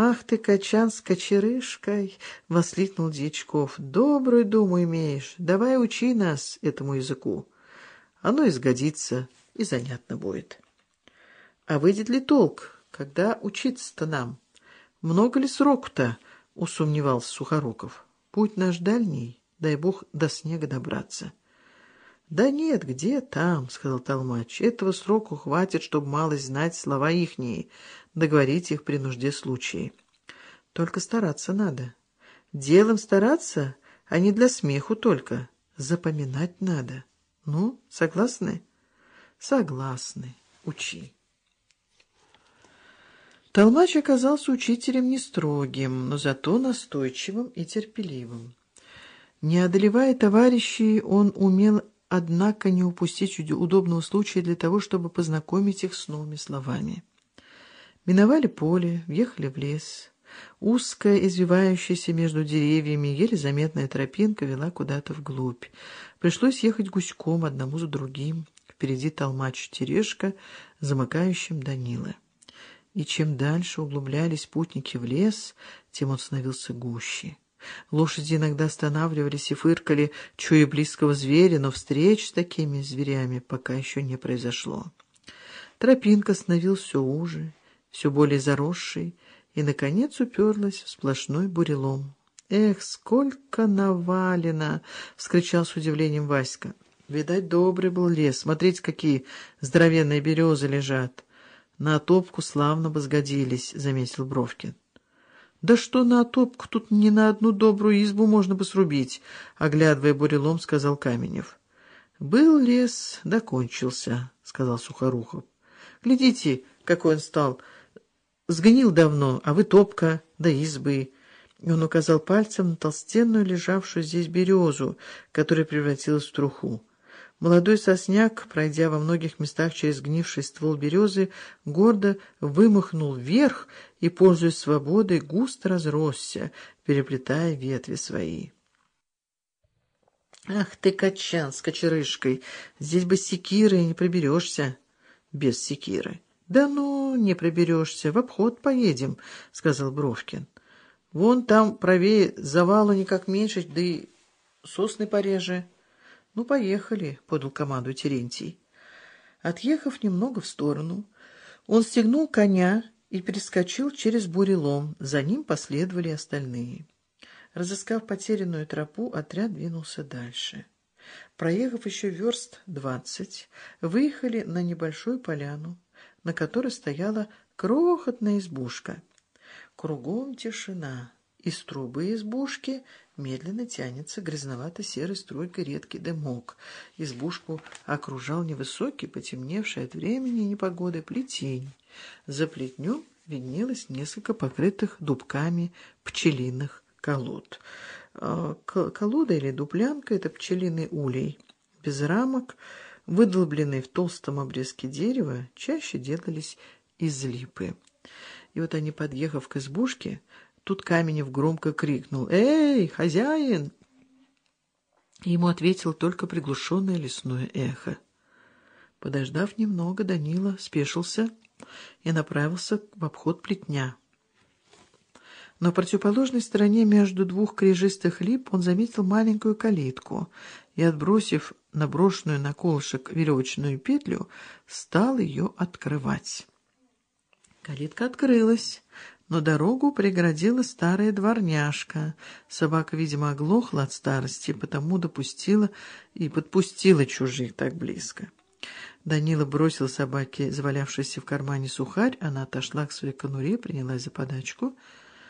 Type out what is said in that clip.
«Ах ты, качан с кочерышкой!» — воскликнул Дьячков. «Добрую думу имеешь. Давай учи нас этому языку. Оно изгодится и занятно будет». «А выйдет ли толк, когда учиться-то нам? Много ли сроку-то?» — усомневался Сухоруков. «Путь наш дальний, дай бог до снега добраться». «Да нет, где там?» — сказал Толмач. «Этого сроку хватит, чтобы малость знать слова ихние, договорить их при нужде случае. Только стараться надо. Делом стараться, а не для смеху только. Запоминать надо. Ну, согласны?» «Согласны. Учи». Толмач оказался учителем не строгим, но зато настойчивым и терпеливым. Не одолевая товарищей, он умел однако не упустить удобного случая для того, чтобы познакомить их с новыми словами. Миновали поле, въехали в лес. Узкая, извивающаяся между деревьями, еле заметная тропинка вела куда-то вглубь. Пришлось ехать гуськом, одному за другим. Впереди толмач Терешка, замыкающим Данила. И чем дальше углублялись путники в лес, тем он становился гуще. Лошади иногда останавливались и фыркали, чуя близкого зверя, но встреч с такими зверями пока еще не произошло. Тропинка становилась все уже, все более заросшей, и, наконец, уперлась в сплошной бурелом. «Эх, сколько навалено!» — вскричал с удивлением Васька. «Видать, добрый был лес. Смотрите, какие здоровенные березы лежат. На топку славно бы сгодились», — заметил Бровкин. «Да что на топку, тут ни на одну добрую избу можно бы срубить», — оглядывая бурелом, сказал Каменев. «Был лес, докончился», — сказал Сухорухов. «Глядите, какой он стал. Сгнил давно, а вы топка, да избы». И он указал пальцем на толстенную, лежавшую здесь березу, которая превратилась в труху. Молодой сосняк, пройдя во многих местах через гнивший ствол березы, гордо вымахнул вверх и, пользуясь свободой, густо разросся, переплетая ветви свои. «Ах ты, качан с кочерышкой! Здесь бы секиры не проберешься!» «Без секиры!» «Да ну, не проберешься, в обход поедем», — сказал Бровкин. «Вон там правее завалу никак меньше, да и сосны пореже». «Ну, поехали», — подал команду Терентий. Отъехав немного в сторону, он стегнул коня и перескочил через бурелом. За ним последовали остальные. Разыскав потерянную тропу, отряд двинулся дальше. Проехав еще верст двадцать, выехали на небольшую поляну, на которой стояла крохотная избушка. Кругом тишина. Из трубы избушки медленно тянется грязновато-серой струйкой редкий дымок. Избушку окружал невысокий, потемневший от времени и непогоды плетень. За плетнем виднелось несколько покрытых дубками пчелиных колод. А, колода или дуплянка — это пчелиный улей. Без рамок, выдолбленные в толстом обрезке дерева, чаще делались из липы. И вот они, подъехав к избушке, Тут Каменев громко крикнул «Эй, хозяин!» Ему ответил только приглушенное лесное эхо. Подождав немного, Данила спешился и направился в обход плетня. На противоположной стороне между двух крежистых лип он заметил маленькую калитку и, отбросив наброшенную на колышек веревочную петлю, стал ее открывать. Калитка открылась, но дорогу преградила старая дворняжка. Собака, видимо, оглохла от старости, потому допустила и подпустила чужих так близко. Данила бросил собаке завалявшийся в кармане сухарь, она отошла к своей конуре, принялась за подачку —